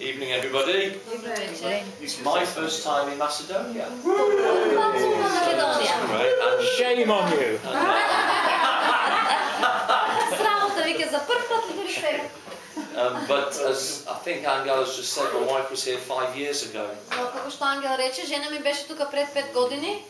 Evening, everybody. Добро вечер. It's my first time in Macedonia. Пат сум во Македонија. Right, and Shame on you. Срамота вика за прв пат ли дори се. um, but as I think Angel has just said, my wife was here five years ago. Но како што Ангел рече, жена ми беше тука пред 5 години.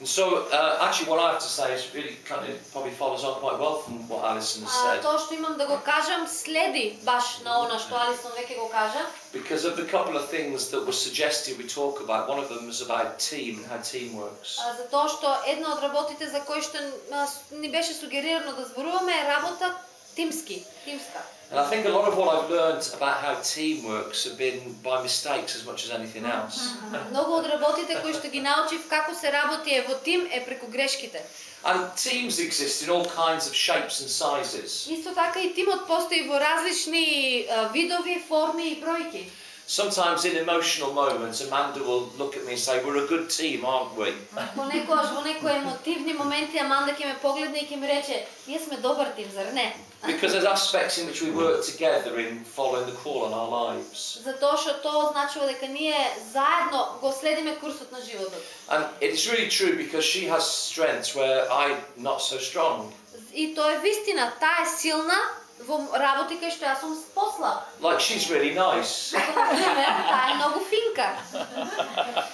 And so, uh, actually, what I have to say is really kind of probably follows on quite well from what Alison has А said. тоа што имам да го кажам следи баш на она што Алисон веќе го кажа. Because of the couple of things that were suggested we talk about, one of them was about team and how team works. А, за тоа што една од работите за кои што а, с- ни беше сугерирано да зборуваме е работа тимски, тимска. And I think a lot of what I've learned about how team works have been by mistakes as much as anything else. Многу од работите кои што ги научив како се работи е во тим е преку грешките. And teams exist in all kinds of shapes and sizes. Исто така и тимот постои во различни видови, форми и бројки. Sometimes in emotional moments, Amanda will look at me and say, We're a good team, aren't we? Понекогаш во некои емотивни моменти Аманда ќе ме погледне и ќе ми рече, ние сме добар тим, зар не? Because there's aspects in which we work together in following the call on our lives. Затоа што тоа означува дека ние заедно го следиме курсот на животот. And it's really true because she has strengths where I'm not so strong. И тоа е вистина, таа е силна во работи кај што јас сум послаб. Like she's really nice Како например, таа е многу финка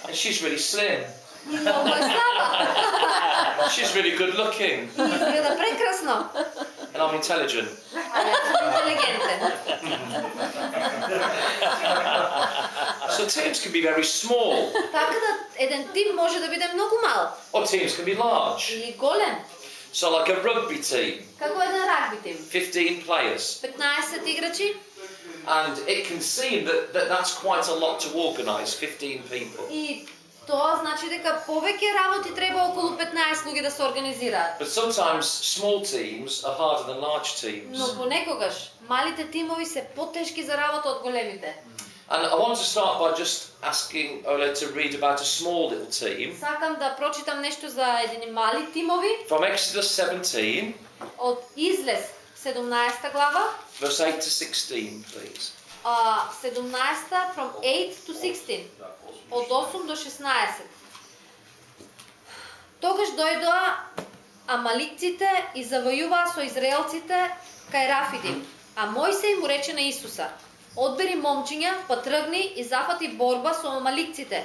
and she's really slim. и многу е слаба. and She's really good looking И изгледа прекрасно. and I'm intelligent. А јас сум интелигентен. So teams can be very small Така да еден тим може да биде многу мал or teams can be large. или голем, So like a rugby team, како еден рагби тим. 15 players. 15 играчи And it can seem that, that that's quite a lot to organise, 15 people. и Тоа значи дека повеќе работи треба околу 15 луѓе да се организираат. But sometimes small teams are harder than large teams. Но понекогаш малите тимови се потешки за работа од големите. And I want to start by just asking Ola to read about a small little team Сакам да прочитам нешто за едини мали тимови from Exodus 17, од Излез 17 глава, verse 8 to 16, please. а 17 from 8 to 16. Од 8 до 16. Тогаш дојдоа амаликците и завојуваа со израелците кај Рафидим. А Мојсей му рече на Исуса: Одбери момчиња, па тргни и зафати борба со амаликците.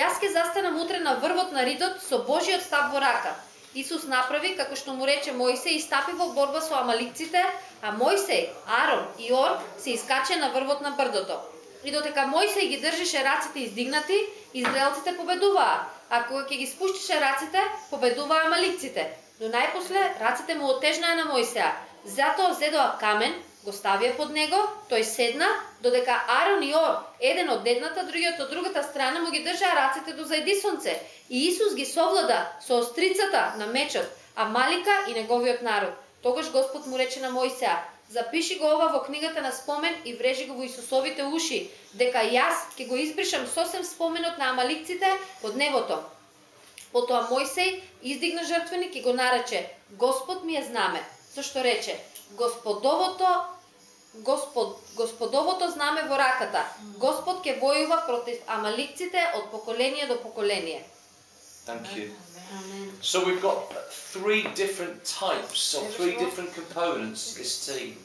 Јас ќе застанам утре на врвот на ридот со Божиот стап во рака. Исус направи како што му рече Мојсей и стапи во борба со амаликците, а Мојсей, Арон и Ор се искаче на врвот на брдото. И додека Мојсей ги држеше раците издигнати, израелците победуваа, а кога ќе ги спуштише раците, победуваа амаликците. Но најпосле раците му отежнаа на Мојсеа. Затоа зедоа камен, го ставија под него, тој седна, додека Арон и Ор, еден од едната, другиот од другата страна, му ги држаа раците до зајдисонце. И Исус ги совлада со острицата на мечот, а Малика и неговиот народ. Тогаш Господ му рече на Мојсеа, запиши го ова во книгата на спомен и врежи го во Исусовите уши, дека јас ќе го избришам сосем споменот на амаликците под небото. Потоа Мојсей издигна жртвеник и го нарече Господ ми е знаме, со што рече Господовото Господ, Господовото знаме во раката. Господ ќе војува против амаликците од поколение до поколение. Thank you. Амен. So we've got three different types or three different components to this team.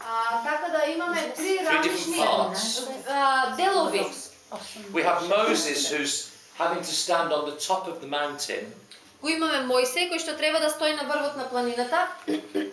А, така да имаме три Three different различни parts. а, делови. We have Moses who's having to stand on the top of the mountain Го имаме Мојсей кој што треба да стои на врвот на планината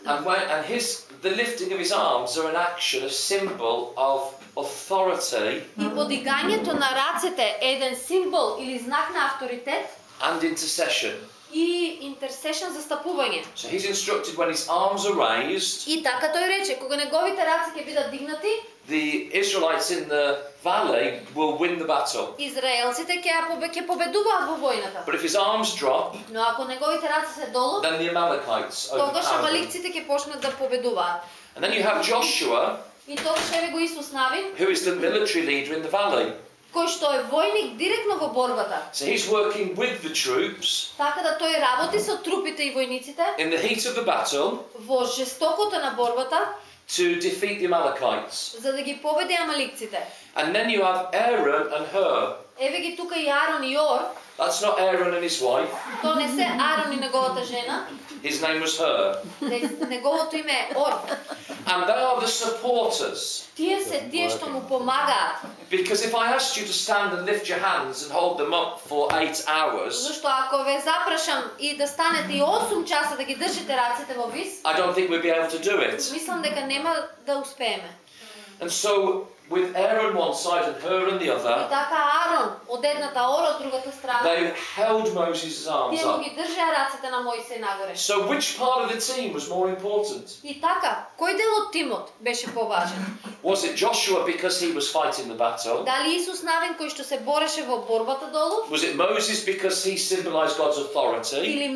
and when, and his the lifting of his arms are an action, a symbol of authority и подигањето на рацете е еден символ или знак на авторитет and intercession. и интерсешн за стапување. So he's instructed when his arms are raised, И така тој рече, кога неговите раци ќе бидат дигнати, the Israelites in the valley will win the battle. израелците ќе ја побе, ќе победуваат во војната. But if his arms drop, Но ако неговите раци се долу, then the Amalekites тогаш overpower them. амаликците ќе почнат да победуваат. And then you have Joshua, И тогаш еве го Исус Навин, who is the military leader in the valley. Кој што е војник директно во борбата. So he's working with the troops Така да тој работи со трупите и војниците in the heat of the battle во жестокото на борбата to defeat the Amalekites. за да ги победи амаликците. And then you have Aaron and Hur. Еве ги тука и Арон и Ор. That's not Aaron and his wife. То не се Аарон и неговата жена. His name was Hur. Неговото име е Ор. And they are the supporters. Тие се тие што му помагаат. Because if I asked you to stand and lift your hands and hold them up for 8 hours. Зашто ако ве запрашам и да станете и 8 часа да ги држите рацете во вис. I don't think we'd be able to do it. Мислам дека нема да успееме. And so with Aaron one side and Hur on the other. И така Аарон од едната, Ора од другата страна. They held Moses' arms up. ги држеа рацете на нагоре. So which part of the team was more important? И така, кој дел од тимот беше поважен? Was it Joshua because he was fighting the battle? Дали Исус Навин кој што се бореше во борбата долу? Was it Moses because he symbolized God's authority? Или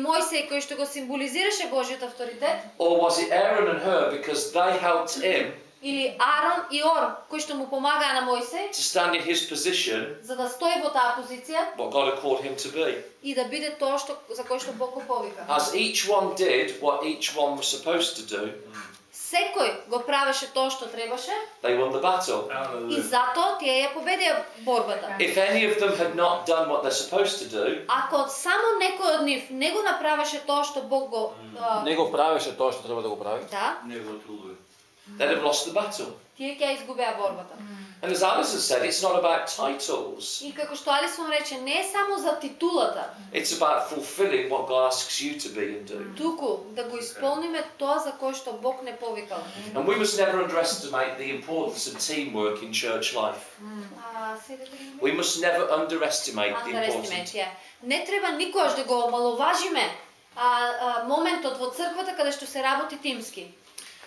кој што го символизираше Божјиот авторитет? Or was it Aaron and Hur because they helped him? Или Арон и Ор кои што му помагаа на Мојсей to stand in his position, за да стои во таа позиција what God had called him to be? и да биде тоа што за кој што Бог го повика. As each one did what each one was supposed to do, Секој го правеше тоа што требаше they won the battle. и затоа тие ја победија борбата. If any of them had not done what they're supposed to do, Ако само некој од нив не го направеше тоа што Бог го а, Не го правеше тоа што треба да го прави. да, Негово трудове. They'd have lost the battle. тие ќе изгубеа борбата. And as Alison said, it's not about titles. И како што Алисон рече, не е само за титулата, It's about fulfilling what God asks you to be and do. туку да го исполниме тоа за кое што Бог не повикал. And we must never underestimate the importance of teamwork in church life. We must never underestimate the importance. Не треба никогаш да го омаловажиме а, а, моментот во црквата каде што се работи тимски.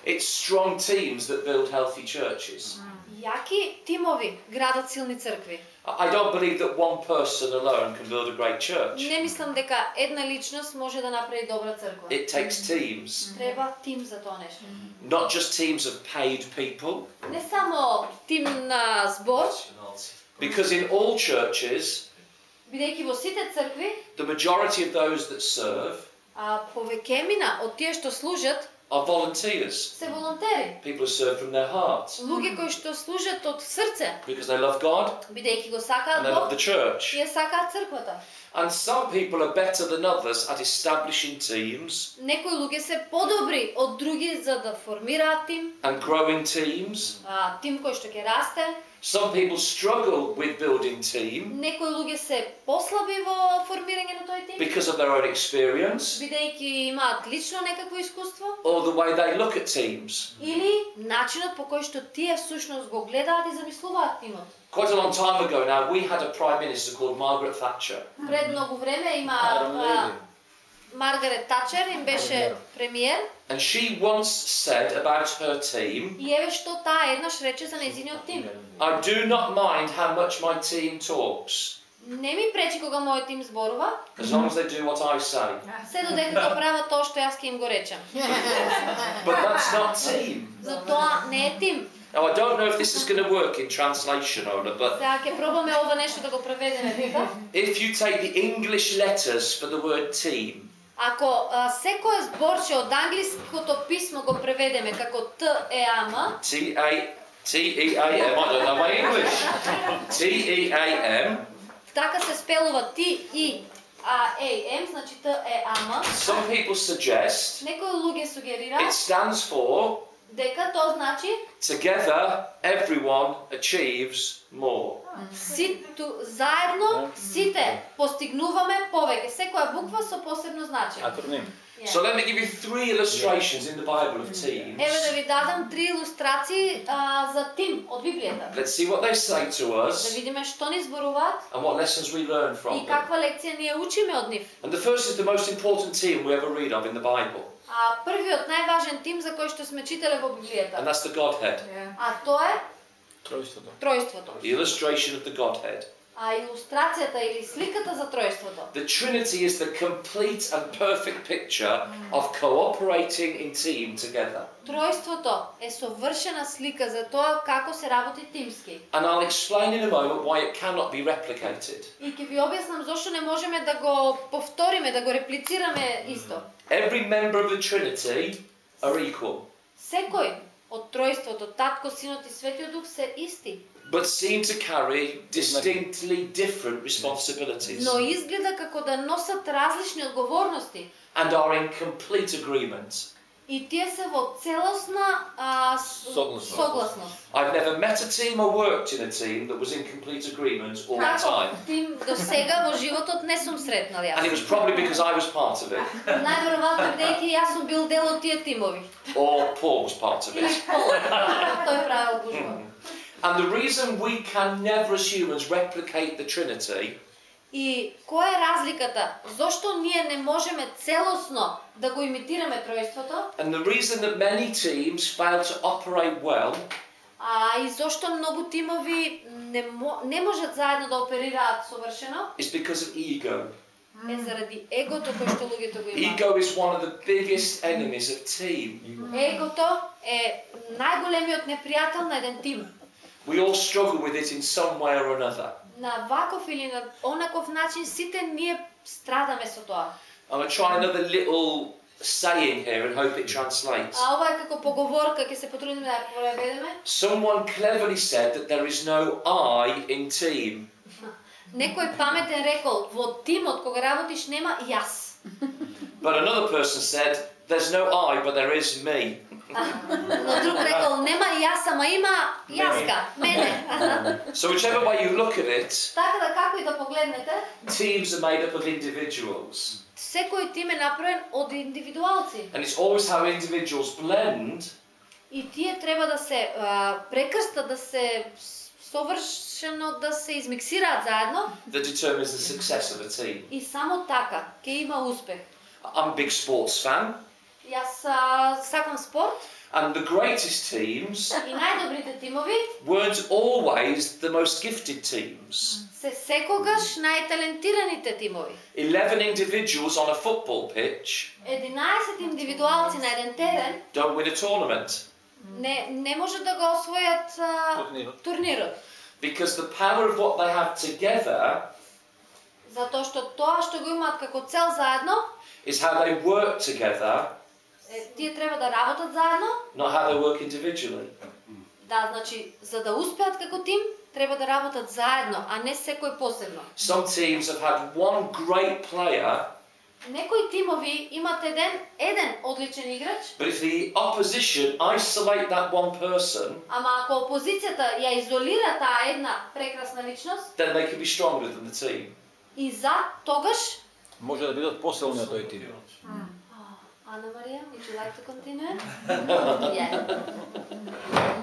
It's strong teams that build healthy churches. Јаки тимови градат силни цркви. I I don't believe that one person alone can build a great church. Не мислам дека една личност може да направи добра црква. It takes teams, Треба тим за тоа нешто. not just teams of paid people. Не само тим на збор, Because in all churches, бидејќи во сите цркви, the majority of those that serve а повеќемина од тие што служат are volunteers. се волонтери. People who serve from their hearts Луѓе кои што служат од срце, because they love God бидејќи го and сакаат they love Бог the church. и ја сакаат црквата. And some people are better than others at establishing teams Некои луѓе се подобри од други за да формираат тим, and growing teams. а, тим кој што ќе расте. Some people struggle with building team Некои луѓе се послаби во формирање на тој тим, because of their own experience бидејќи имаат лично некакво искуство, or the way they look at teams. или начинот по кој што тие всушност го гледаат и замислуваат тимот. Quite a long time ago now, we had a prime minister called Margaret Thatcher. Пред многу време има Iron а, Lady. Маргарет Тачер им беше премиер And she once said about her team, и еве што таа еднаш рече за нејзиниот тим. I do not mind how much my team talks, Не ми пречи кога мојот тим зборува, as long as they do what I say. се додека го прават тоа што јас ќе им го речем. But that's not team. За тоа не е тим. Now, I don't know if this is going to work in translation, Ola, but Сега ќе пробаме ова нешто да го преведеме тука. if you take the English letters for the word team, Ако а, секое зборче од англиското писмо го преведеме како Т Е А М, T A T E A M, I don't know my English. T E A M. така се спелува Т И А Е М, значи Т Е А М. Some people suggest Некои луѓе it сугерираат stands for дека тоа значи together everyone achieves more. ситу заедно сите постигнуваме повеќе. Секоја буква со посебно значење. Акроним. So let me give you three illustrations in the Bible of teams. Еве да ви дадам три илустрации за тим од Библијата. Let's see what they say to Да us видиме што ни зборуваат and what lessons we learn from и them. каква лекција ние учиме од нив. And the first is the most important team we ever read of in the Bible, А првиот најважен тим за кој што сме читале во and Библијата. that's the Godhead. А тоа е Тројството. тројството. The illustration of the Godhead. А илустрацијата или сликата за тројството. The Trinity is the complete and perfect picture of cooperating in team together. Тројството е совршена слика за тоа како се работи тимски. And I'll explain in a moment why it cannot be replicated. И ќе ви објаснам зошто не можеме да го повториме, да го реплицираме исто. Every member of the Trinity are equal. Секој од тројството, татко, синот и светиот дух се исти, but seem to carry distinctly different responsibilities но изгледа како да носат различни одговорности and are in complete agreement. и тие се во целосна а, с- Согласност. согласност. I've never met a team or worked in a team that was in complete agreement all the Како time. тим до сега во животот не сум сретнал And it јас. was probably because I was part of it, Најверојатно бидејќи јас сум бил дел од тие тимови. or Paul was part of Или it. Пол. Тој правил гужва. And the reason we can never, as humans, replicate the Trinity И која е разликата? Зошто ние не можеме целосно да го имитираме тројството? And the reason that many teams fail to operate well А и зошто многу тимови не, мо, не можат заедно да оперираат совршено? is because of ego. Е заради егото кој што луѓето го имаат. Ego is one of the biggest enemies of team. Егото е најголемиот непријател на еден тим. We all struggle with it in some way or another. На ваков или на онаков начин сите ние страдаме со тоа. I'm going to try another little saying here and hope it translates. А ова е како поговорка, ќе се потрудиме да ја преведеме. Someone cleverly said that there is no I in team. Некој паметен рекол, во тимот кога работиш нема јас. But another person said, there's no I, but there is me. Друг рекол, нема јас, ама има јаска, мене. So whichever way you look at it, Така да како и да погледнете, teams are made up of individuals. секој тим е направен од индивидуалци. And it's always how individuals blend И тие треба да се прекрстат, да се совршено да се измиксираат заедно that determines the success of a team. и само така ќе има успех. I'm a big sports fan, Јас а, сакам спорт and the greatest teams и најдобрите тимови weren't always the most gifted teams. се секогаш најталентираните тимови. 11 individuals on a football pitch 11 индивидуалци на еден терен don't win a tournament не, не може да го освојат а, Турнирот. турнирот. because the power of what they have together Затоа што тоа што го имаат како цел заедно, is how they work together, е, тие треба да работат заедно, not how they work individually. да, значи, за да успеат како тим, треба да работат заедно, а не секој посебно. Some teams have had one great player, Некои тимови имат еден еден одличен играч, but if the opposition isolate that one person, ама ако опозицијата ја изолира таа една прекрасна личност then they can be stronger than the team. и за тогаш Може да бидат посилни од тој тим. Анна Марија, would you like to continue? yeah,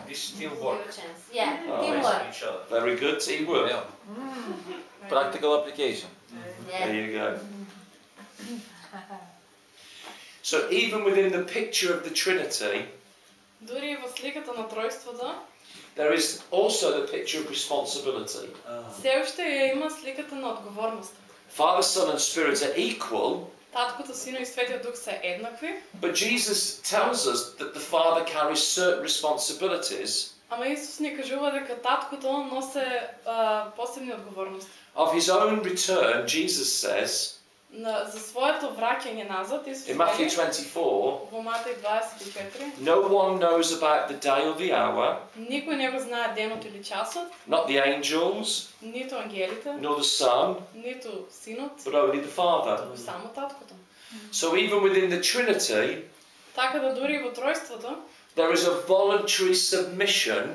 This give teamwork. a chance. Yeah, Oh, teamwork. Each other. Very good teamwork. Ја. Practical application. There Yeah. you go. So even within the picture of the Trinity, Дури и во сликата на тројството, there is also the picture of responsibility. се уште ја има сликата на одговорност. Father, Son, and Spirit are equal, Таткото, Сино и Светиот Дух се еднакви, but Jesus tells us that the Father carries certain responsibilities ама Исус ни кажува дека таткото носе а, посебни одговорности. of his own return. Jesus says На, за своето враќање назад, Исус in Matthew вели 24, во Матеј 24, no one knows about the day or the hour, никој не го знае денот или часот, not the angels, ниту ангелите, nor the Son, ниту Синот, but only the Father. туку само таткото. So even within the Trinity, Така да дури и во тројството, there is a voluntary submission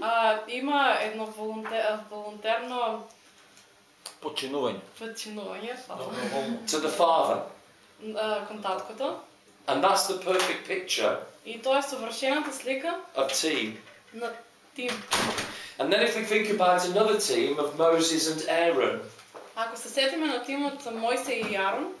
а, има едно волонте, волонтерно Подчинување. подчинување фала, to the Father. а, кон таткото. And that's the perfect picture И тоа е совршената слика of team. на тим. And then if we think about another team of Moses and Aaron, Ако се сетиме на тимот Мојсе и Јарон,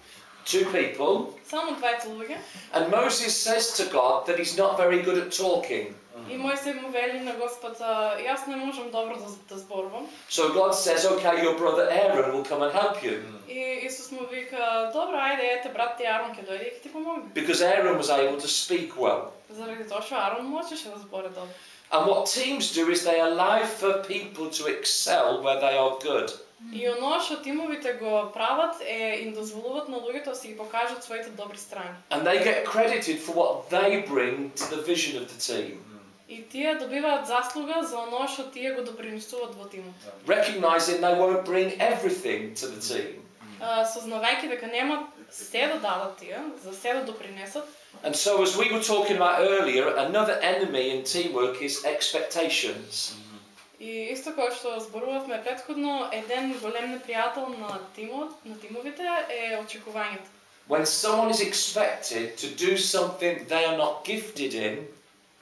two people, само двајца луѓе, and Moses says to God that he's not very good at talking. и Мојсе му вели на Господ, «А, јас не можам добро да, да зборувам. So God says, okay, your brother Aaron will come and help you. И Исус му вика, добро, ајде, ете, брат ти Арон ќе дојде и ќе ти помогне. Because Aaron was able to speak well. Заради тоа што Арон можеше да збори добро. And what teams do is they allow for people to excel where they are good. И оно што тимовите го прават е им дозволуваат на луѓето да си ги покажат своите добри страни. And they get credited for what they bring to the vision of the team. И тие добиваат заслуга за оно што тие го допринесуваат во тимот. recognizing they won't bring everything to the team. А, сознавајќи дека немат се да дадат тие, за се да допринесат. And so, as we were talking about earlier, another enemy in teamwork is expectations. И исто како што зборувавме претходно, еден голем непријател на тимот, на тимовите е очекувањето. When someone is expected to do something they are not gifted in,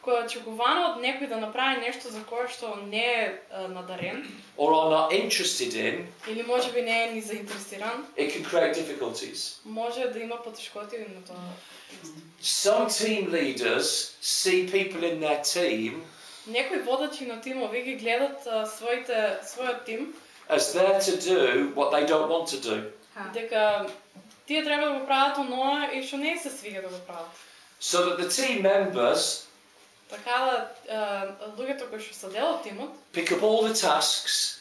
Кој е очекувано од некој да направи нешто за кое што не е надарен, or are not interested in, или може би не е ни заинтересиран, it can create difficulties. може да има потешкоти на тоа. Some team leaders see people in their team Некои водачи на тимови ги гледат своите својот тим as there to do what they don't want to do. дека тие треба да го прават оноа и што не се свига да го прават. So that the team members Така да луѓето кои што се дел од тимот pick up all the tasks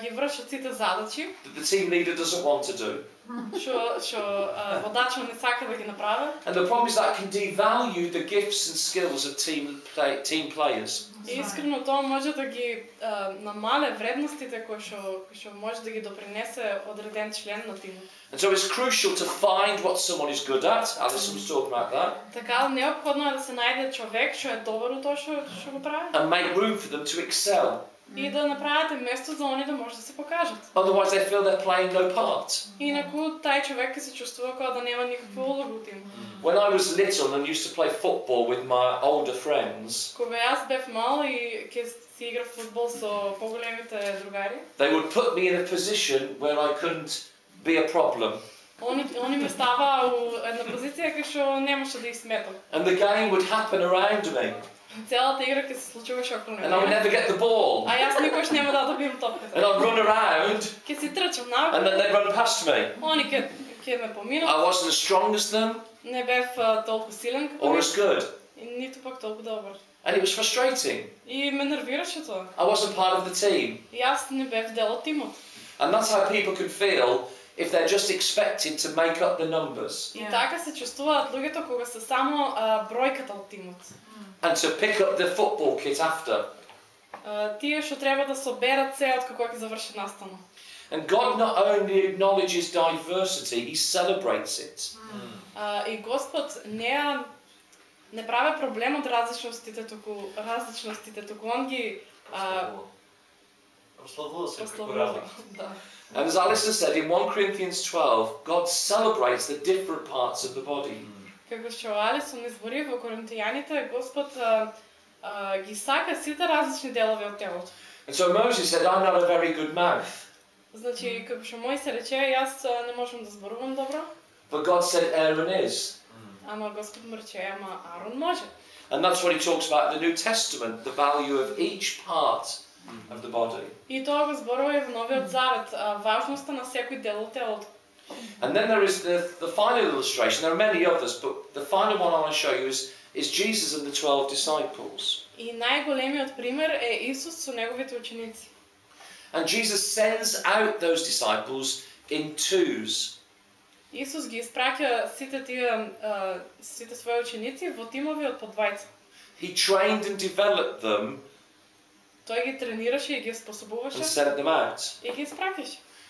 ги вршат сите задачи that the team leader doesn't want to do. што што а, водачот не сака да ги направи. And the problem is that can devalue the gifts and skills of team play, team players. И искрено тоа може да ги а, намале вредностите кои што кои што може да ги допринесе одреден член на тимот. And so it's crucial to find what someone is good at. Alison was talking about that. Така неопходно е да се најде човек што е добар во тоа што што го прави And make room for them to excel. и да направите место за они да може да се покажат. Otherwise, they feel they're playing no part. Инаку тај човек ќе се чувствува како да нема никаква улога во тим. When I was little and used to play football with my older friends, Кога јас бев мал и ќе си играв фудбал со поголемите другари, they would put me in a position where I couldn't be a problem. они они ме ставаа у една позиција кај што немаше да их сметам. And the game would happen around me. Целата игра ќе се случуваше околу And I would мене. never get the ball. А јас никош нема да добијам топката. And I'd run around Ќе си трчам and наоколу, then they'd run past me. они ќе ќе ме поминат. I wasn't as strong as them Не бев а, толку силен како or нив, as good. и ниту пак толку добар. And it was frustrating. И ме нервираше тоа. I wasn't part of the team. И јас не бев дел од тимот. And that's how people can feel if they're just expected to make up the numbers И така се чувствуваат луѓето кога се само а, бројката од тимот. and to pick up the football kit after. А, тие што треба да соберат се од како ќе заврши настана. And God not only acknowledges diversity, He celebrates it. А, и Господ не ја- не прави проблем од различностите, туку различностите, туку он ги а, Прославува се како прославува. разлика. Да. And as Alison said in 1 Corinthians 12, God celebrates the different parts of the body. Како што Алисон избори во Коринтијаните, Господ а, а, ги сака сите различни делови од телото. And so Moses said, I'm not a very good mouth. Значи, како што мој се рече, јас не можам да зборувам добро, But God said Aaron is. ама Господ му рече, ама Арон може. And that's what he talks about in the New Testament, the value of each part of the body. И тоа го зборува и во Новиот Завет, важноста на секој дел од телото. And then there is the, the final illustration. There are many others, but the final one I want to show you is, is Jesus and the 12 disciples. И најголемиот пример е Исус со неговите ученици. And Jesus sends out those disciples in twos. Исус ги испраќа сите тие а, сите своји ученици во тимови од по двајца. He trained and developed them Тој ги тренираше и ги and способуваше sent them out. и ги испраќаше.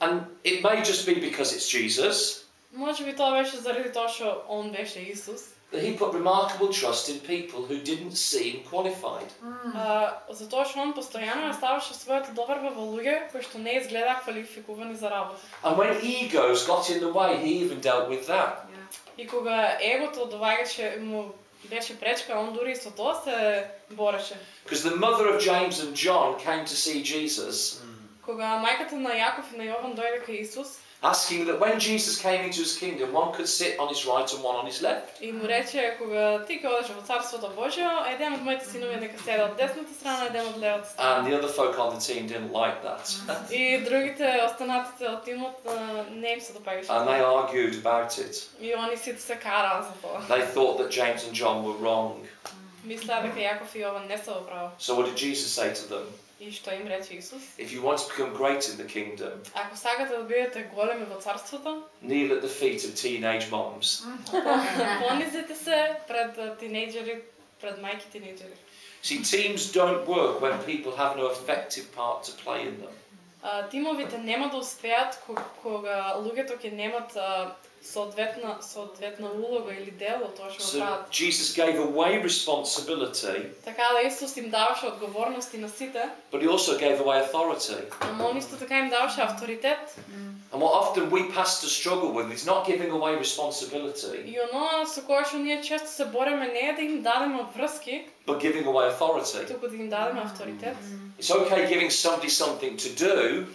And it may just be because it's Jesus Може би тоа беше заради тоа што он беше Исус. that he put remarkable trust in people who didn't seem qualified. А, затоа што он постојано ја ставаше својата доверба во луѓе кои што не изгледаа квалификувани за работа. And when egos got in the way, he even dealt with that. И кога егото доаѓаше му беше пречка, он дури и со тоа се бореше. Because the mother of James and John came to see Jesus, Кога мајката на Јаков и на Јован дојде кај Исус asking that when Jesus came into his kingdom, one could sit on his right and one on his left. и му рече кога ти ќе одеш во царството Божјо, еден од моите синови нека седе од десната страна, еден од левата And страна. the other folk on the team didn't like that. И другите останатите од тимот а, не им се допаѓаше. And they argued about it. И они сите се караа за тоа. They thought that James and John were wrong. Мислеа дека Јаков и Јован не се во право. So what did Jesus say to them? И што им рече Исус? If you want to become great in the kingdom, Ако сакате да бидете големи во царството, kneel at the feet of teenage moms. понизете се пред тинејџери, пред мајки тинејџери. See, teams don't work when people have no effective part to play in them. А, тимовите нема да успеат ко- кога луѓето ќе немат соодветна соодветна улога или дел од тоа што го So прават. Jesus gave away responsibility, Така да Исус им даваше одговорности на сите, but he also gave away authority. ама он исто така им даваше авторитет. And what often we pastors struggle with is not giving away responsibility, И оно со кое што ние често се бореме не е да им дадеме врски, but giving away authority. туку да им дадеме авторитет. It's okay giving somebody something to do.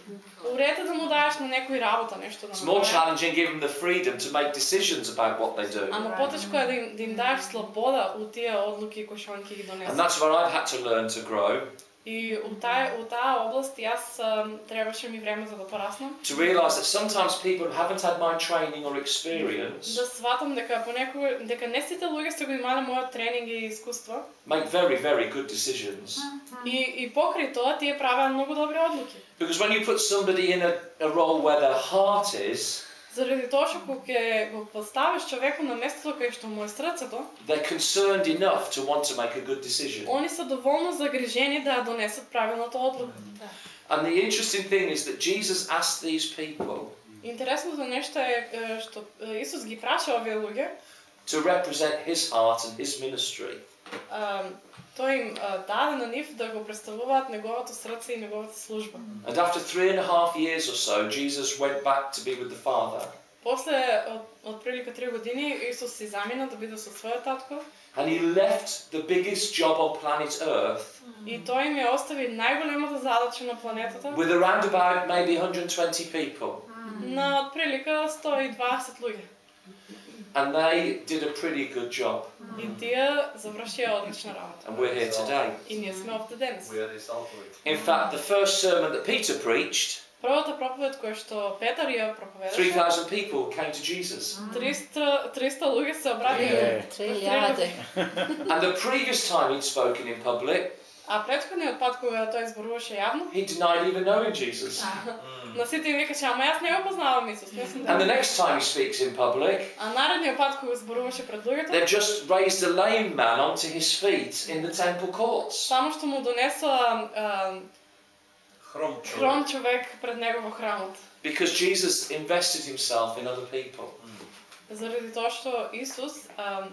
Урете да му даеш на некој работа нешто да It's more направи. challenging giving them the freedom to make decisions about what they do. Ама потешко е да им, да им даеш слобода у тие одлуки кои што он ќе ги And донесе. that's where I've had to learn to grow, И у таа у таа област јас ам, требаше ми време за да пораснам. to realise that sometimes people who haven't had my training or experience Да сватам дека понекогаш дека не сите луѓе се го имале мојот тренинг и искуство. make very, very good decisions. И и покрај тоа тие правеа многу добри одлуки. Because when you put somebody in a, a role where their heart is, Заради тоа што кога ќе го поставиш човекот на местото кај што му е срцето, they're concerned enough to want to make a good decision. они се доволно загрижени да ја донесат правилната одлука. And the interesting thing is that Jesus asked these people Интересното нешто е е, што е, Исус ги праша овие луѓе, to represent his heart and his ministry. А, тој им даде на нив да го представуваат неговото срце и неговата служба. And after three and a half years or so, Jesus went back to be with the Father. После од, од прилика три години Исус си замина да биде со својот татко And he left the biggest job on planet Earth и тој им ја остави најголемата задача на планетата with around about maybe 120 people. на отприлика 120 луѓе. And they did a pretty good job. И тие завршија одлична работа. And we're here today. И ние сме овде денес. We are result of it. In fact, the first sermon that Peter preached, Првата проповед која што Петар ја проповедаше, 3,000 people came to Jesus. 300 300 луѓе се обратија. Е. Три илјаде. And the previous time he'd spoken in public, А претходниот пат кога тој зборуваше јавно, he denied even knowing Jesus. на сите им викаше, ама јас не го познавам Исус, не сум And the да. next time he speaks in public, А наредниот пат кога зборуваше пред луѓето, they've just raised a lame man onto his feet in the temple courts. само што му донесоа а, Хром човек. хром човек пред него во храмот. Because Jesus invested himself in other people. Заради тоа што Исус а,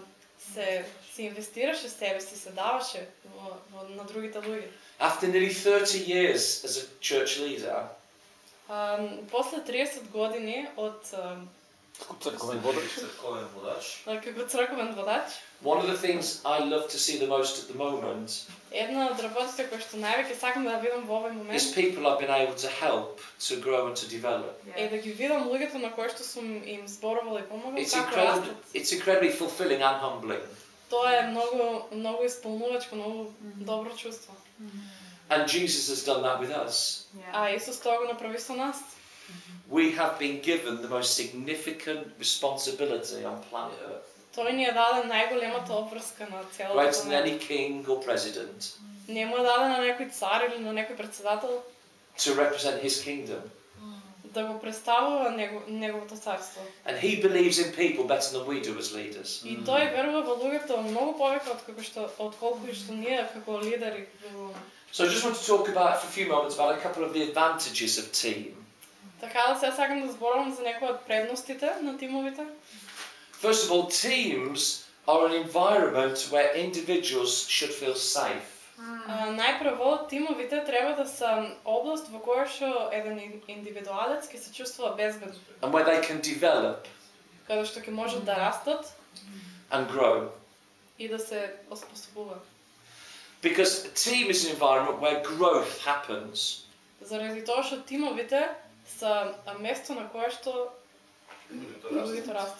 се се инвестираше себе си, се даваше во, во, на другите луѓе. After nearly 30 years as a church leader, А, после 30 години од Како црковен водач. Црковен водач. како црковен водач, one of the things I love to see the most at the moment една од работите кои што највеќе сакам да видам во овој момент is people I've been able to help to grow and to develop. е да ги видам луѓето на кои што сум им зборувала и It's како растат. it's incredibly fulfilling and humbling. Тоа е многу многу исполнувачко, многу добро чувство. And Jesus has done that with us. А Исус тоа го направи со нас. We have been given the most significant responsibility on planet Earth, Тој ни ја даде најголемата обврска на целата greater than планета. any king or president, Не му ја даде на некој цар или на некој председател to represent his kingdom. да го представува него, неговото царство. And he believes in people better than we do as leaders. И тој верува во луѓето многу повеќе од како што отколку и што ние како лидери веруваме. So I just want to talk about for a few moments about a couple of the advantages of team. Така да сега сакам да зборувам за некои од предностите на тимовите. First of all, teams are an environment where individuals should feel safe. А, најпрво, тимовите треба да се област во која што еден ин- индивидуалец ќе се чувствува безбедно, and where they can develop каде што ќе можат да растат and grow. и да се оспособуваат. Because a team is an environment where growth happens. Заради тоа што тимовите са а, место на кое што луѓето растат.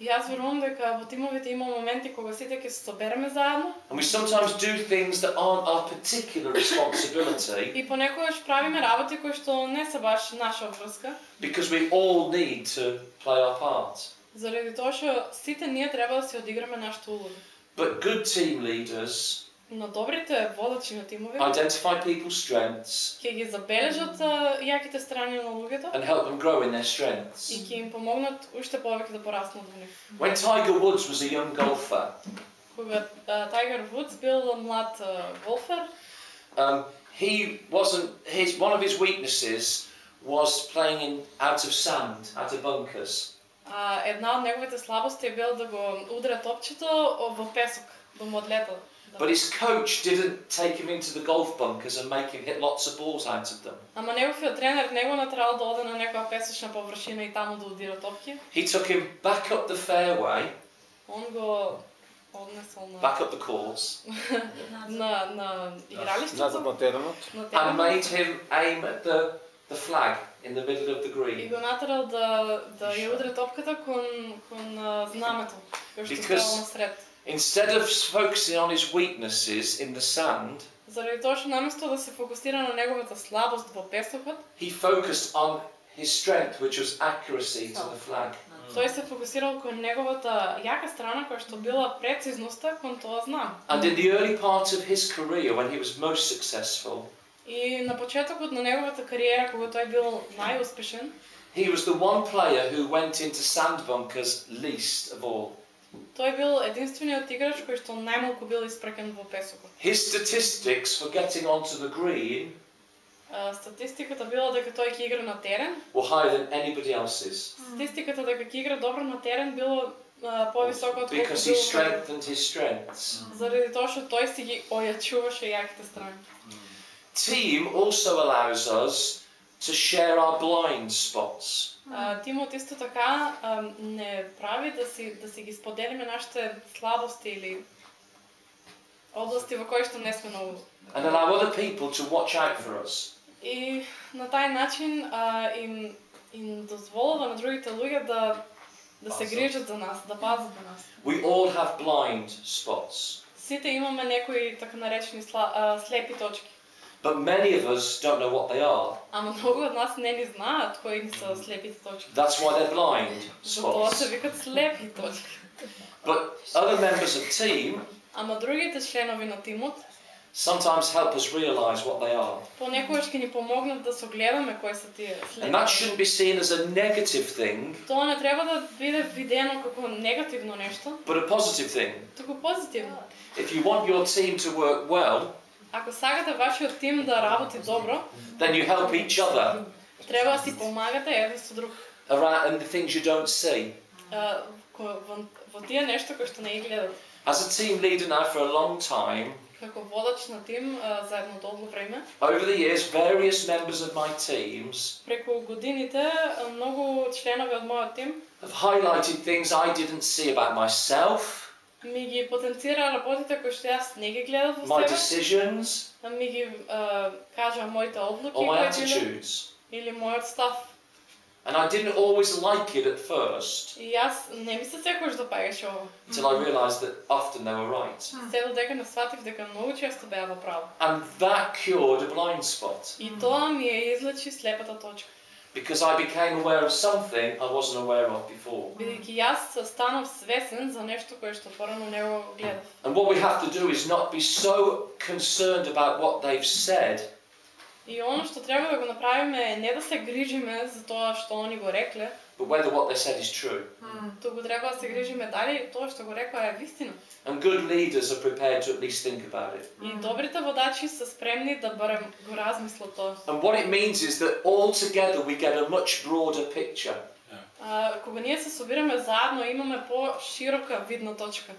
јас верувам дека во тимовите има моменти кога сите ќе се собереме заедно and we sometimes do things that aren't our particular responsibility и понекогаш правиме работи кои што не се баш наша врска, because we all need to play our part. заради тоа што сите ние треба да си одиграме нашата улога. But good team leaders Но добрите водачи на тимови identify people's strengths ќе ги забележат јаките страни на луѓето and help them grow in their и strengths. ќе им помогнат уште повеќе да пораснат во нив. When Tiger Woods was a young golfer, Кога Тайгер Вудс бил млад голфер, um, he wasn't his one of his weaknesses was playing in out of sand, out of bunkers. а, една од неговите слабости е бил да го удря топчето во песок, да му одлета. Да. But his coach didn't take him into the golf bunkers and make him hit lots of balls out of them. Ама неговиот тренер него натрал да оде на некоја песочна површина и таму да удира топки. He took him back up the fairway, Он го однесол на, back up the course, на, на игралиштето, Назад на теренот. на and теренот. made him aim at the, the flag in the middle of the И green. го натерал да, да ја удре топката кон, кон а, знамето, кој што Because- стоело насред. Instead of focusing on his weaknesses in the sand, Заради тоа што наместо да се фокусира на неговата слабост во песокот, he focused on his strength, which was accuracy to the flag. тој се фокусирал кон неговата јака страна која што била прецизноста кон тоа знам. And in the early part of his career, when he was most successful, И на почетокот на неговата кариера, кога тој бил најуспешен, he was the one player who went into sand bunkers least of all. тој бил единствениот играч кој што најмалку бил испраќен во песокот. His statistics for getting onto the green А, Статистиката била дека тој ќе игра на терен. were higher than anybody else's Статистиката дека ќе игра добро на терен било а, повисока од колку because he било кога- strengthened his strengths. заради тоа што тој си ги ојачуваше јаките страни. Team also allows us to share our blind spots. А, Тимот исто така а, не прави да си да си ги споделиме нашите слабости или области во кои што не сме многу. and allow other people to watch out for us. И на тај начин а, им им дозволува на другите луѓе да да се Пазат. грижат за нас, да пазат за нас. We all have blind spots, Сите имаме некои така наречени сла, а, слепи точки. but many of us don't know what they are. Ама многу од нас не ни знаат кои ни се слепите точки. That's why they're blind Затоа се spots. викат слепи точки. But other members of team Ама другите членови на тимот sometimes help us realize what they are. понекогаш ќе ни помогнат да согледаме кои се тие And that слепи. shouldn't be seen as a negative thing, Тоа не треба да биде видено како негативно нешто, but a positive thing. туку позитивно. If you want your team to work well, Ако сакате вашиот тим да работи добро, then you help each other треба да си помагате еден со друг. around in the things you don't see. А, ко- во, во тие нешто кои што не ги гледат. As a team leader now for a long time, Како водач на тим а, за едно долго време, over the years, various members of my teams преку годините а, многу членови од мојот тим have highlighted things I didn't see about myself, Ми ги потенцира работите кои што јас не ги гледав во my себе, ми ги а, кажа моите одлуки or my кои attitudes. или мојот став. And I didn't always like it at first И јас не ми се секогаш допаѓаше ова. until I realised that often they were right. Се додека не сватив дека многу често беа во право. And that cured a blind spot И тоа ми ја излечи слепата точка. because I became aware of something I wasn't aware of before. Бидејќи јас станав свесен за нешто кое што порано не го гледав. And what we have to do is not be so concerned about what they've said, И оно што треба да го направиме е не да се грижиме за тоа што они го рекле, but whether what they said is true. туку треба да се грижиме дали тоа што го рекоа е вистина. And good leaders are prepared to at least think about it. И добрите водачи се спремни да барем го размислат тоа. And what it means is that all together we get a much broader picture. А, А, кога ние се собираме заедно, имаме по-широка видна точка.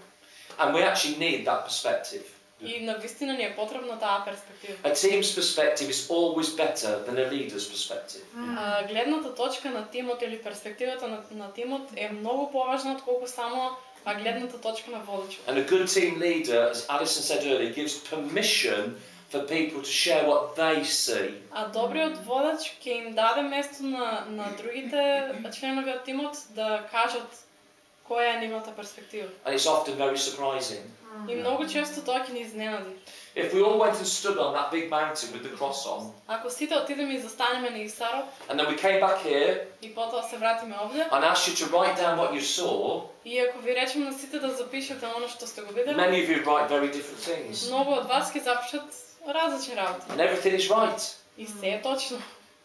And we actually need that perspective. И навистина ни е потребна таа перспектива. A team's perspective is always better than a leader's perspective. А, гледната точка на тимот или перспективата на, на тимот е много поважна, отколку само а, гледната точка на водачот. And a good team leader, as Alison said earlier, gives permission for people to share what they see. А добриот водач ќе им даде место на, на другите членови од тимот да кажат која е нивната перспектива. And it's often very surprising. И многу често тоа ќе ни изненади. If we all went and stood on that big mountain with the cross on, Ако сите отидеме и застанеме на Исарот and then we came back here и потоа се вратиме овде, and asked you to write down what you saw, и ако ви речем на сите да запишете оно што сте го видели, many of you write very different things. многу од вас ќе запишат различни работи. And everything is right. И се е точно.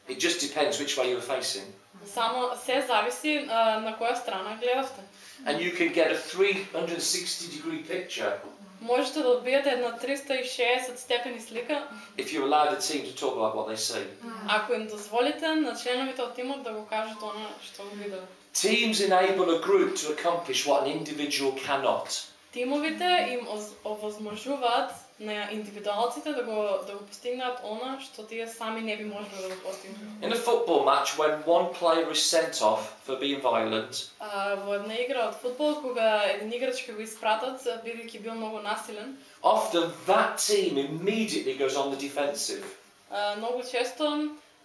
It just depends which way you're facing. Само се зависи на која страна гледавте. And you can get a 360 degree picture Можете да одбиете една 360 степени слика, if you allow the team to talk about what they see. ако им дозволите на членовите од тимот да го кажат она што го виделе. Teams enable a group to accomplish what an individual cannot. Тимовите им оз- овозможуваат на индивидуалците да го да го постигнат она што тие сами не би можеле да го постигнат. In a football match, when one player is sent off for being violent, А, во една игра од фудбал кога еден играч ќе го испратат бидејќи бил многу насилен, often that team immediately goes on the defensive а, многу често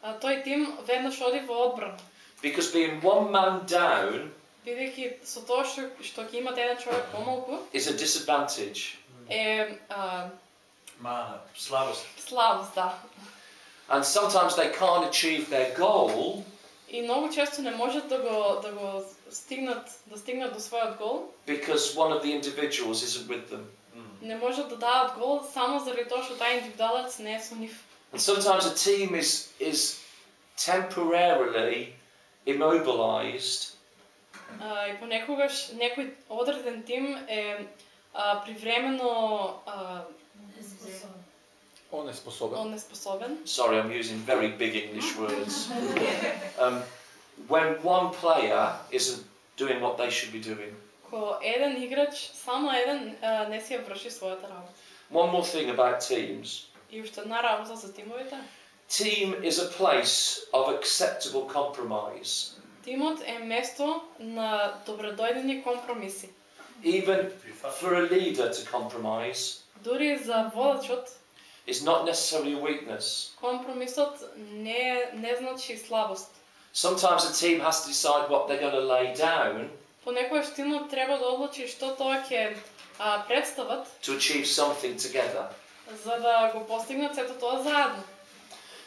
а, тој тим веднаш оди во одбрана. because being one man down Бидејќи со тоа што, што ќе имат еден човек помалку, is a disadvantage. е а, Мана, слабост. слабост, да. And sometimes they can't achieve their goal И многу често не можат да го да го стигнат да стигнат до својот гол, because one of the individuals isn't with them. не можат да дадат гол само заради тоа што тај индивидуалец не е со нив. And sometimes a team is is temporarily immobilized А, и понекогаш некој одреден тим е а, привремено а, Он е способен. онеспособен. Sorry, I'm using very big English words. um, when one player isn't doing what they should be doing. Ко еден играч, само еден а, не си ја врши својата работа. One more thing about teams. И уште една работа за тимовите. Team is a place of acceptable compromise. Тимот е место на добредојдени компромиси. Even for a leader to compromise Дури за водачот, is not necessarily a weakness. компромисот не, не значи слабост. Sometimes a team has to decide what they're going to lay down Понекогаш тимот треба да одлучи што тоа ќе а, представат, to achieve something together. за да го постигнат сето тоа заедно.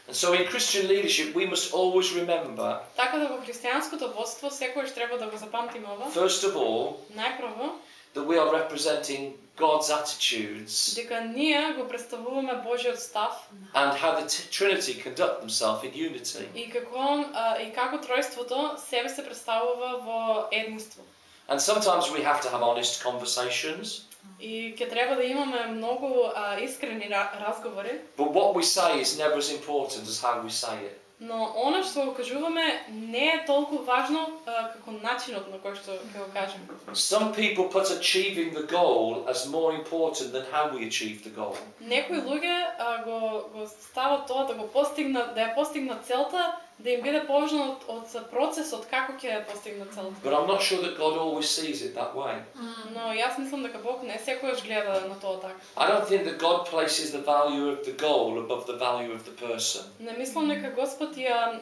And so in Christian leadership, we must always remember, Така да во христијанското водство секојаш треба да го запамтиме ова. first of all, Најпрво, that we are representing God's attitudes дека ние го представуваме Божиот став and how the t- Trinity conduct themselves in unity. и како а, и како тројството себе се представува во единство. And sometimes we have to have honest conversations, И ќе треба да имаме многу а, искрени ра- разговори, but what we say is never as important as how we say it. Но она што го кажуваме не е толку важно а, како начинот на кој што ќе го кажеме. Some people put achieving the goal as more important than how we achieve the goal. Некои луѓе а, го, го стават тоа да го постигнат, да ја постигнат целта, да им биде поважно од, од процесот како ќе ја постигнат целта. But I'm not sure that God always sees it that way. Но јас мислам дека Бог не секојаш гледа на тоа така. I don't think that God places the value of the goal above the value of the person. Не мислам дека Господ ја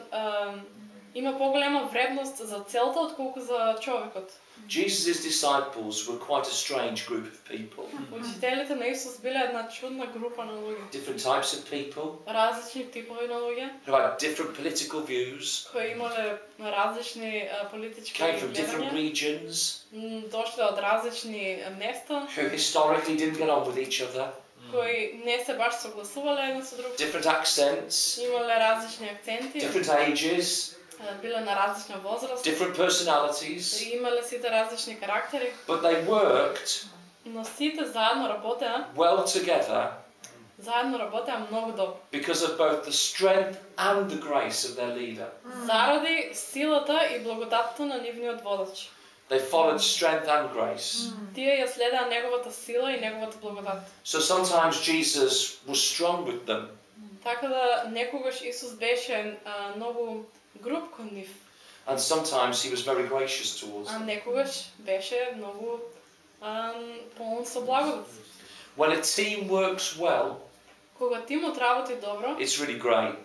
има поголема вредност за целта отколку за човекот. Jesus' disciples were quite a strange group of people. Учителите на Исус биле една чудна група на луѓе. Different types of people. Различни типови на луѓе, who had different political views, кои имале различни политички came from different regions, дошле од различни места, who historically didn't get on with each other, кои не се баш согласувале еден со друг, different accents, имале различни акценти, different ages, биле на различна возраст, different personalities, имале сите различни карактери, but they worked но сите заедно работеа well together заедно работеа многу добро. because of both the strength and the grace of their leader. Заради силата и благодатта на нивниот водач. They followed strength and grace. Тие ја следеа неговата сила и неговата благодат. So sometimes Jesus was strong with them, Така да некогаш Исус беше многу груб кон нив, and sometimes he was very gracious towards а them. некогаш беше многу а, полн со благодат. When a team works well, Кога тимот работи добро, it's really great.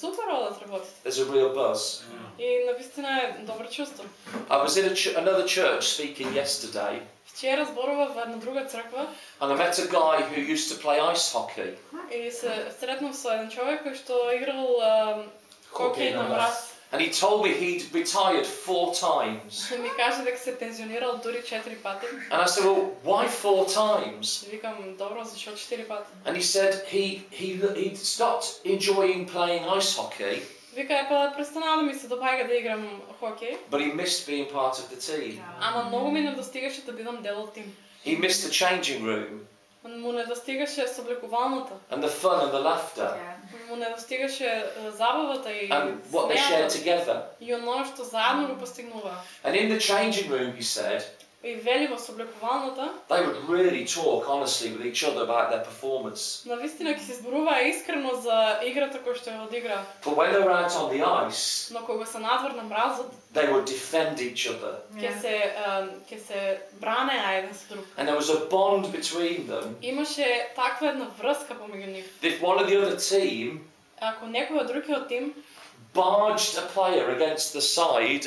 супер одат работите. There's a real buzz. И навистина е добро чувство. I was in a ch- another church speaking yesterday, Вчера зборував во една друга црква and I met a guy who used to play ice hockey. и се сретнав со еден човек кој што играл а, хокеј на мраз. And he told me he'd retired four times. Ми каже дека се пензионирал дури 4 пати. And I said, Well, why four times? И Викам, добро, зашо 4 пати? And he said he, he, he'd stopped enjoying playing ice hockey, Вика, е па престанал да ми се допаѓа да играм хокеј, but he missed being part of the team. ама многу ми недостигаше да бидам дел од тим. He missed the changing room Му недостигаше соблекувалната, and the fun and the laughter му недостигаше е, забавата и and what they shared смејата together. и оно што заедно го постигнуваа. And in the changing room, he said, И вели во соблекувалната, they would really talk honestly with each other about their performance. навистина ќе се зборуваа искрено за играта која што ја одигра, But when they were out on the ice, но кога се надвор на мразот, they would defend each other. ќе се е, ќе се бранеа еден со друг. And there was a bond between them. Имаше таква една врска помеѓу нив. If one of the other team Ако некој од другиот тим barged a player against the side,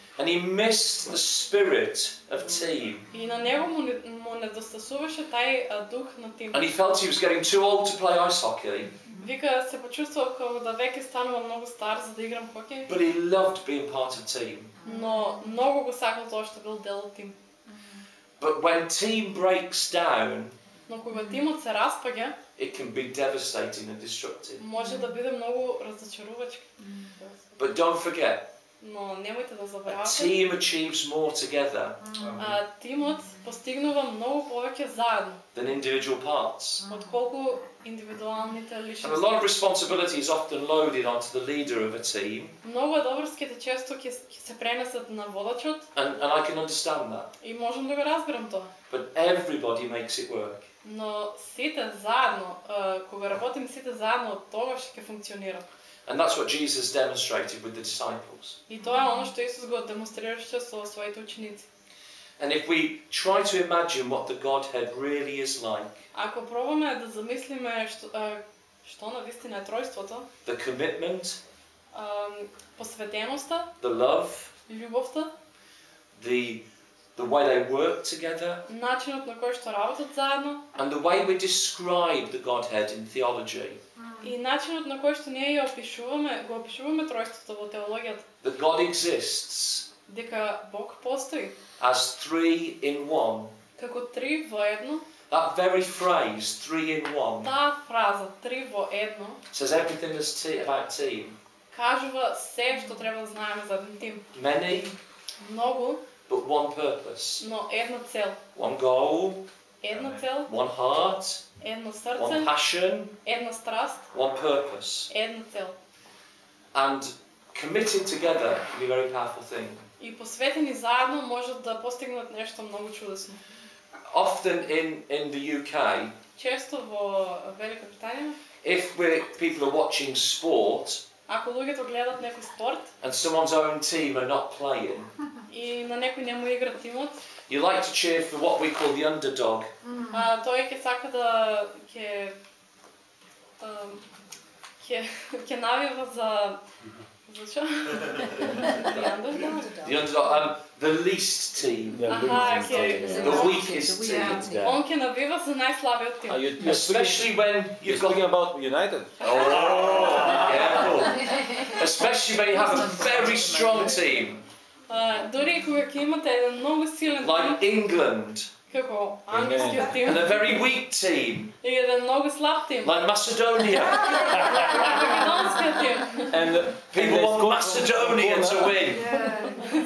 And he missed the spirit of team. И на него му, не- му недостасуваше тај а, дух на тим. And he felt he was getting too old to play ice hockey, Вика се почувствував како да веќе станувам многу стар за да играм хокеј, but he loved being part of team. но многу го сакал тоа што бил дел од тим. But when team breaks down, Но кога тимот се распаѓа, it can be devastating and destructive. може да биде многу разочарувачки. But don't forget, Но немојте да a забравате, team achieves more together а, тимот постигнува многу повеќе заедно, than individual parts. отколку индивидуалните And a личности. lot of responsibility is often loaded onto the leader of a team, Многу од обврските често ќе се пренесат на водачот and, and I can understand that. и можам да го разберам тоа. But everybody makes it work. Но сите заедно, кога работим сите заедно, тогаш ќе функционира. And that's what Jesus demonstrated with the disciples. И тоа е оно што Исус го демонстрираше со своите ученици. And if we try to imagine what the Godhead really is like, Ако пробаме да замислиме што, а, што на вистина е тројството, the commitment, а, посветеноста, the love, љубовта, the, the way they work together, начинот на кој што работат заедно and the way we describe the Godhead in theology, и начинот на кој што ние ја опишуваме, го опишуваме тројството во теологијата, that God exists дека Бог постои as three in one. како три во едно. That very phrase, three in one, Таа фраза три во едно says everything that's te- about team. кажува се што треба да знаеме за еден тим. Many, Многу, but one purpose. но една цел. One goal, Една цел, one heart, едно one срце, passion, една страст, one purpose. една цел. And committed together can be a very powerful thing. И посветени заедно можат да постигнат нешто многу чудесно. Often in, in the UK, Често во Велика Британија, if we're, people are watching sport ако луѓето гледат некој спорт and someone's own team are not playing, и на некој не му игра тимот, you like to cheer for what we call the underdog. а, тој ќе сака да ќе ам, ќе ќе навива за за што? The underdog? The underdog, um, the least team, Yeah, Аха, losing ќе something, the yeah. weakest team. Yeah. он ќе навива за најслабиот Are тим. you, you're speaking, Especially when you're you've got speaking about United? Oh, careful. Especially when you have a very strong team. А, дори и кога ќе имате еден многу силен like тим, England, како англискиот тим, and a very weak team, и еден многу слаб тим, like Macedonia. македонскиот тим, And People want Macedonia to win.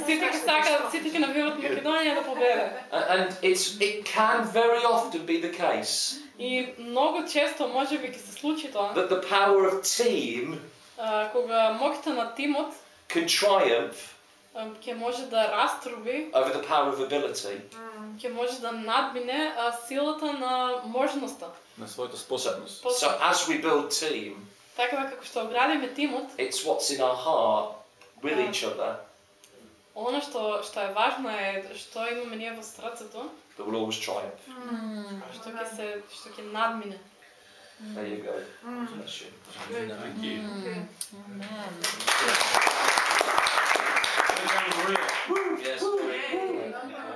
сите ќе сакаат, сите ќе навиват Македонија да победе. A- And it's it can very often be the case И многу често може би ќе се случи тоа, that the power of team а, кога моќта на тимот can triumph ќе може да раструби, over the power of ability. ќе може да надмине силата на можноста. на своята способност. So as we build team, Така да како што градиме тимот, it's what's in our heart with each other Оно што што е важно е што имаме ние во срцето, that will always triumph. што ќе се што ќе надмине. There you go. Bless you. Thank you. Yes. great.